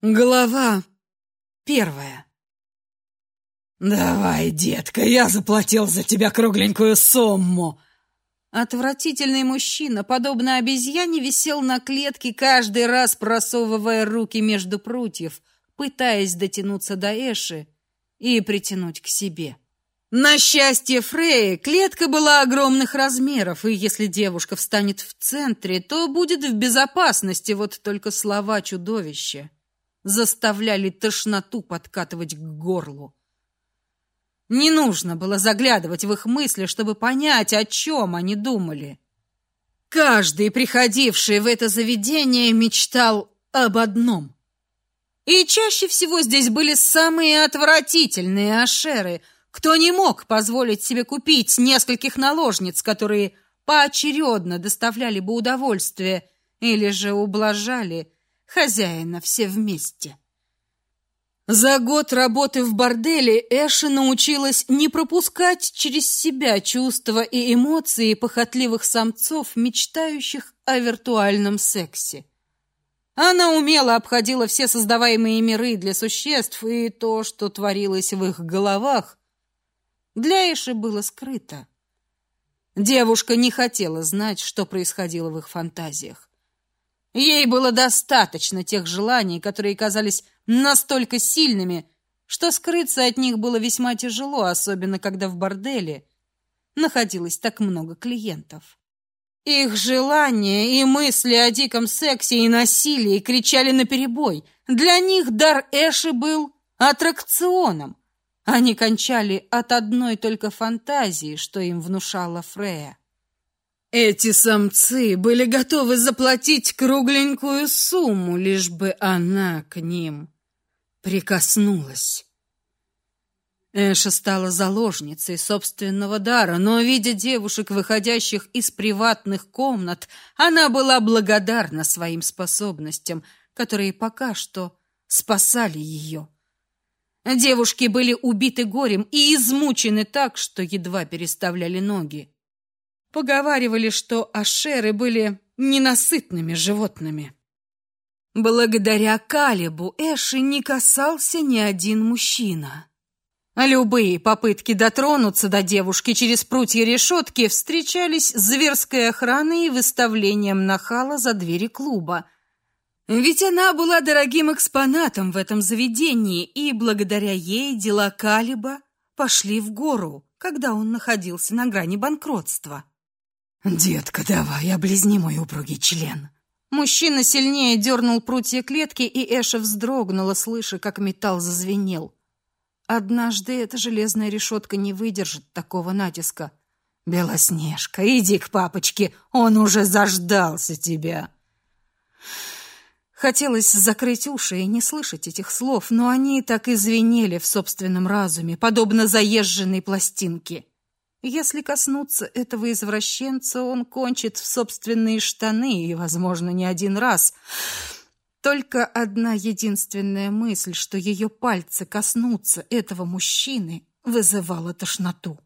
Глава первая. «Давай, детка, я заплатил за тебя кругленькую сумму!» Отвратительный мужчина, подобно обезьяне, висел на клетке, каждый раз просовывая руки между прутьев, пытаясь дотянуться до Эши и притянуть к себе. На счастье Фреи, клетка была огромных размеров, и если девушка встанет в центре, то будет в безопасности, вот только слова чудовища заставляли тошноту подкатывать к горлу. Не нужно было заглядывать в их мысли, чтобы понять, о чем они думали. Каждый, приходивший в это заведение, мечтал об одном. И чаще всего здесь были самые отвратительные ашеры, кто не мог позволить себе купить нескольких наложниц, которые поочередно доставляли бы удовольствие или же ублажали хозяина все вместе. За год работы в борделе Эша научилась не пропускать через себя чувства и эмоции похотливых самцов, мечтающих о виртуальном сексе. Она умело обходила все создаваемые миры для существ, и то, что творилось в их головах, для Эши было скрыто. Девушка не хотела знать, что происходило в их фантазиях. Ей было достаточно тех желаний, которые казались настолько сильными, что скрыться от них было весьма тяжело, особенно когда в борделе находилось так много клиентов. Их желания и мысли о диком сексе и насилии кричали наперебой. Для них дар Эши был аттракционом. Они кончали от одной только фантазии, что им внушала Фрея. Эти самцы были готовы заплатить кругленькую сумму, лишь бы она к ним прикоснулась. Эша стала заложницей собственного дара, но, видя девушек, выходящих из приватных комнат, она была благодарна своим способностям, которые пока что спасали ее. Девушки были убиты горем и измучены так, что едва переставляли ноги. Поговаривали, что ашеры были ненасытными животными. Благодаря Калибу Эши не касался ни один мужчина. Любые попытки дотронуться до девушки через прутья решетки встречались зверской охраной и выставлением нахала за двери клуба. Ведь она была дорогим экспонатом в этом заведении, и благодаря ей дела Калиба пошли в гору, когда он находился на грани банкротства. «Детка, давай, облизни мой упругий член». Мужчина сильнее дернул прутья клетки, и Эша вздрогнула, слыша, как металл зазвенел. Однажды эта железная решетка не выдержит такого натиска. «Белоснежка, иди к папочке, он уже заждался тебя!» Хотелось закрыть уши и не слышать этих слов, но они так и звенели в собственном разуме, подобно заезженной пластинке. Если коснуться этого извращенца, он кончит в собственные штаны и, возможно, не один раз. Только одна единственная мысль, что ее пальцы коснутся этого мужчины, вызывала тошноту.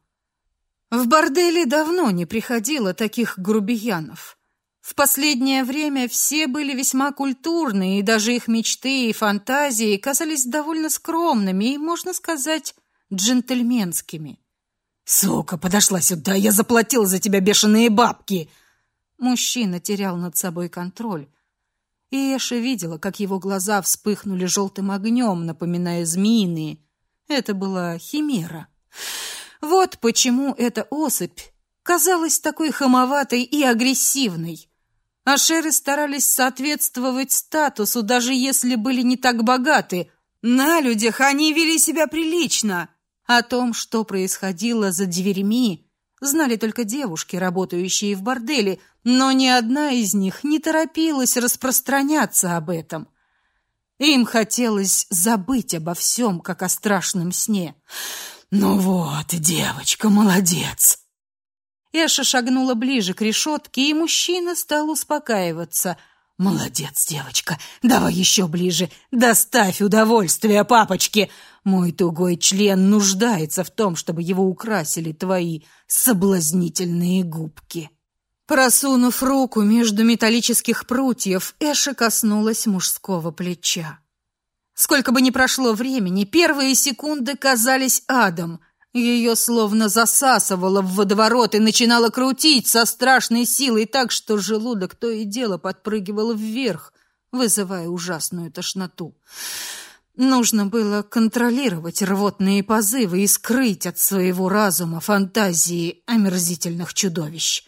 В борделе давно не приходило таких грубиянов. В последнее время все были весьма культурны, и даже их мечты и фантазии казались довольно скромными и, можно сказать, джентльменскими. Сука, подошла сюда, я заплатил за тебя бешеные бабки. Мужчина терял над собой контроль. И Эша видела, как его глаза вспыхнули желтым огнем, напоминая змеиные. Это была химера. Вот почему эта особь казалась такой хамоватой и агрессивной. Ашеры старались соответствовать статусу, даже если были не так богаты. На людях они вели себя прилично. О том, что происходило за дверьми, знали только девушки, работающие в борделе, но ни одна из них не торопилась распространяться об этом. Им хотелось забыть обо всем, как о страшном сне. «Ну вот, девочка, молодец!» Эша шагнула ближе к решетке, и мужчина стал успокаиваться – Молодец, девочка. Давай еще ближе. Доставь удовольствие папочке. Мой тугой член нуждается в том, чтобы его украсили твои соблазнительные губки. Просунув руку между металлических прутьев, Эша коснулась мужского плеча. Сколько бы ни прошло времени, первые секунды казались адом. Ее словно засасывало в водоворот и начинало крутить со страшной силой так, что желудок то и дело подпрыгивал вверх, вызывая ужасную тошноту. Нужно было контролировать рвотные позывы и скрыть от своего разума фантазии омерзительных чудовищ.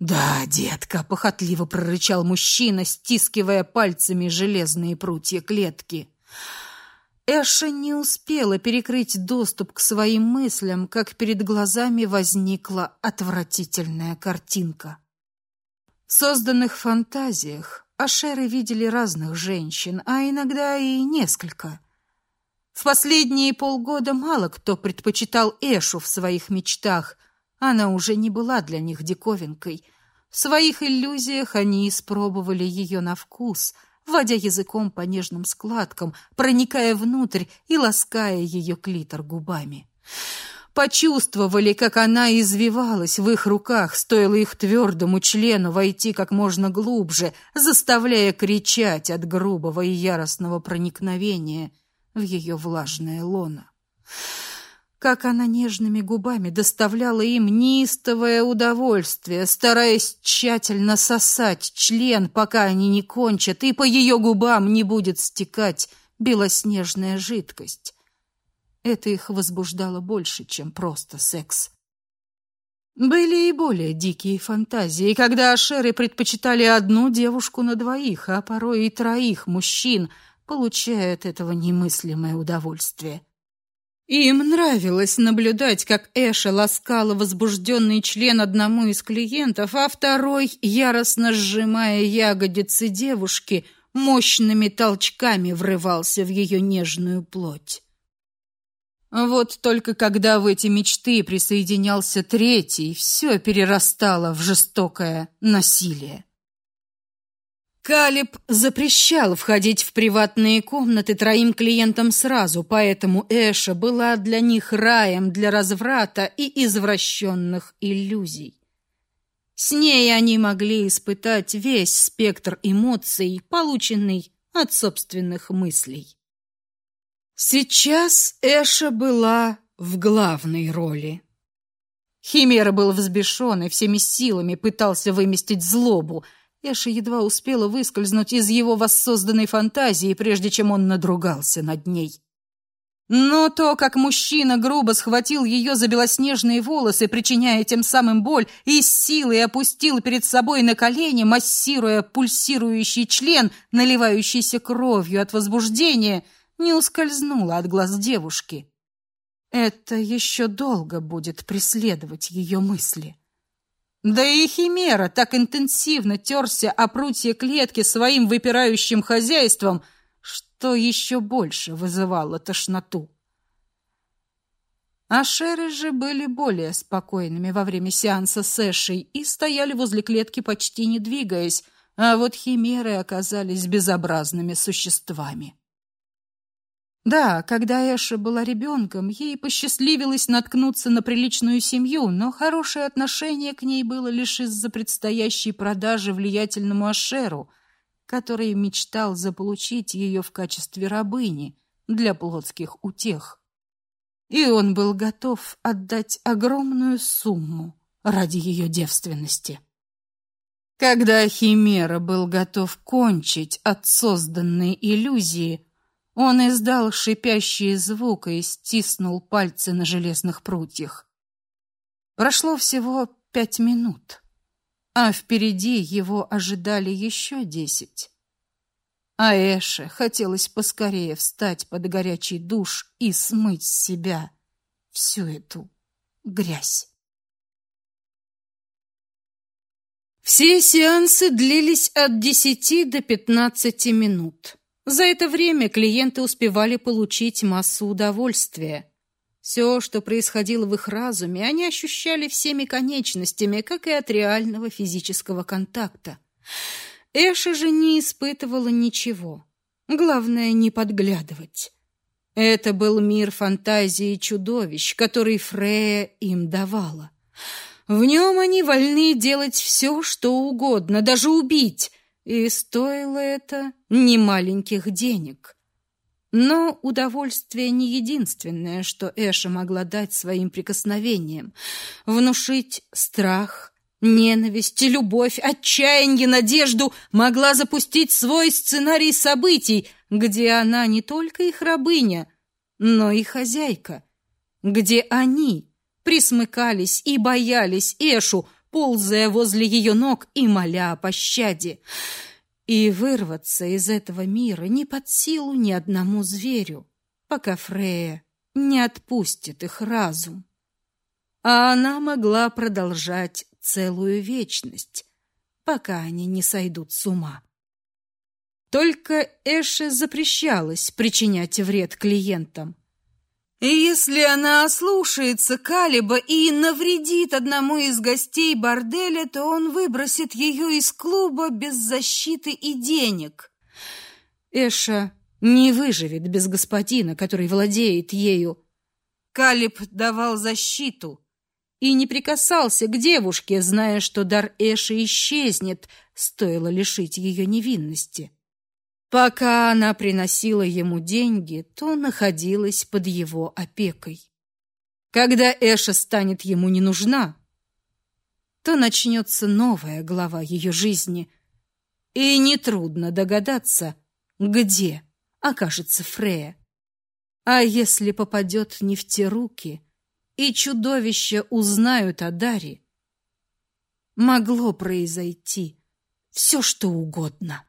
«Да, детка», — похотливо прорычал мужчина, стискивая пальцами железные прутья клетки. Эша не успела перекрыть доступ к своим мыслям, как перед глазами возникла отвратительная картинка. В созданных фантазиях Ашеры видели разных женщин, а иногда и несколько. В последние полгода мало кто предпочитал Эшу в своих мечтах. Она уже не была для них диковинкой. В своих иллюзиях они испробовали ее на вкус, водя языком по нежным складкам, проникая внутрь и лаская ее клитор губами почувствовали, как она извивалась в их руках, стоило их твердому члену войти как можно глубже, заставляя кричать от грубого и яростного проникновения в ее влажное лоно. Как она нежными губами доставляла им неистовое удовольствие, стараясь тщательно сосать член, пока они не кончат, и по ее губам не будет стекать белоснежная жидкость. Это их возбуждало больше, чем просто секс. Были и более дикие фантазии, когда ашеры предпочитали одну девушку на двоих, а порой и троих мужчин, получая от этого немыслимое удовольствие. Им нравилось наблюдать, как Эша ласкала возбужденный член одному из клиентов, а второй, яростно сжимая ягодицы девушки, мощными толчками врывался в ее нежную плоть. Вот только когда в эти мечты присоединялся третий, все перерастало в жестокое насилие. Калиб запрещал входить в приватные комнаты троим клиентам сразу, поэтому Эша была для них раем для разврата и извращенных иллюзий. С ней они могли испытать весь спектр эмоций, полученный от собственных мыслей. Сейчас Эша была в главной роли. Химера был взбешен и всеми силами пытался выместить злобу. Эша едва успела выскользнуть из его воссозданной фантазии, прежде чем он надругался над ней. Но то, как мужчина грубо схватил ее за белоснежные волосы, причиняя тем самым боль, и с силой опустил перед собой на колени, массируя пульсирующий член, наливающийся кровью от возбуждения — не ускользнула от глаз девушки. Это еще долго будет преследовать ее мысли. Да и Химера так интенсивно терся о прутье клетки своим выпирающим хозяйством, что еще больше вызывало тошноту. А Шеры же были более спокойными во время сеанса с Эшей и стояли возле клетки почти не двигаясь, а вот химеры оказались безобразными существами. Да, когда Эша была ребенком, ей посчастливилось наткнуться на приличную семью, но хорошее отношение к ней было лишь из-за предстоящей продажи влиятельному Ашеру, который мечтал заполучить ее в качестве рабыни для плотских утех. И он был готов отдать огромную сумму ради ее девственности. Когда Химера был готов кончить от созданной иллюзии, он издал шипящий звук и стиснул пальцы на железных прутьях. Прошло всего пять минут, а впереди его ожидали еще десять. А Эше хотелось поскорее встать под горячий душ и смыть с себя всю эту грязь. Все сеансы длились от десяти до пятнадцати минут. За это время клиенты успевали получить массу удовольствия. Все, что происходило в их разуме, они ощущали всеми конечностями, как и от реального физического контакта. Эша же не испытывала ничего. Главное не подглядывать. Это был мир фантазии чудовищ, который Фрея им давала. В нем они вольны делать все, что угодно, даже убить, и стоило это немаленьких денег. Но удовольствие не единственное, что Эша могла дать своим прикосновениям. Внушить страх, ненависть, любовь, отчаяние, надежду могла запустить свой сценарий событий, где она не только их рабыня, но и хозяйка, где они присмыкались и боялись Эшу, ползая возле ее ног и моля о пощаде. И вырваться из этого мира не под силу ни одному зверю, пока Фрея не отпустит их разум. А она могла продолжать целую вечность, пока они не сойдут с ума. Только Эше запрещалось причинять вред клиентам. И если она ослушается Калиба и навредит одному из гостей борделя, то он выбросит ее из клуба без защиты и денег. Эша не выживет без господина, который владеет ею. Калиб давал защиту и не прикасался к девушке, зная, что дар Эши исчезнет, стоило лишить ее невинности. Пока она приносила ему деньги, то находилась под его опекой. Когда Эша станет ему не нужна, то начнется новая глава ее жизни, и нетрудно догадаться, где окажется Фрея. А если попадет не в те руки, и чудовища узнают о Даре, могло произойти все, что угодно.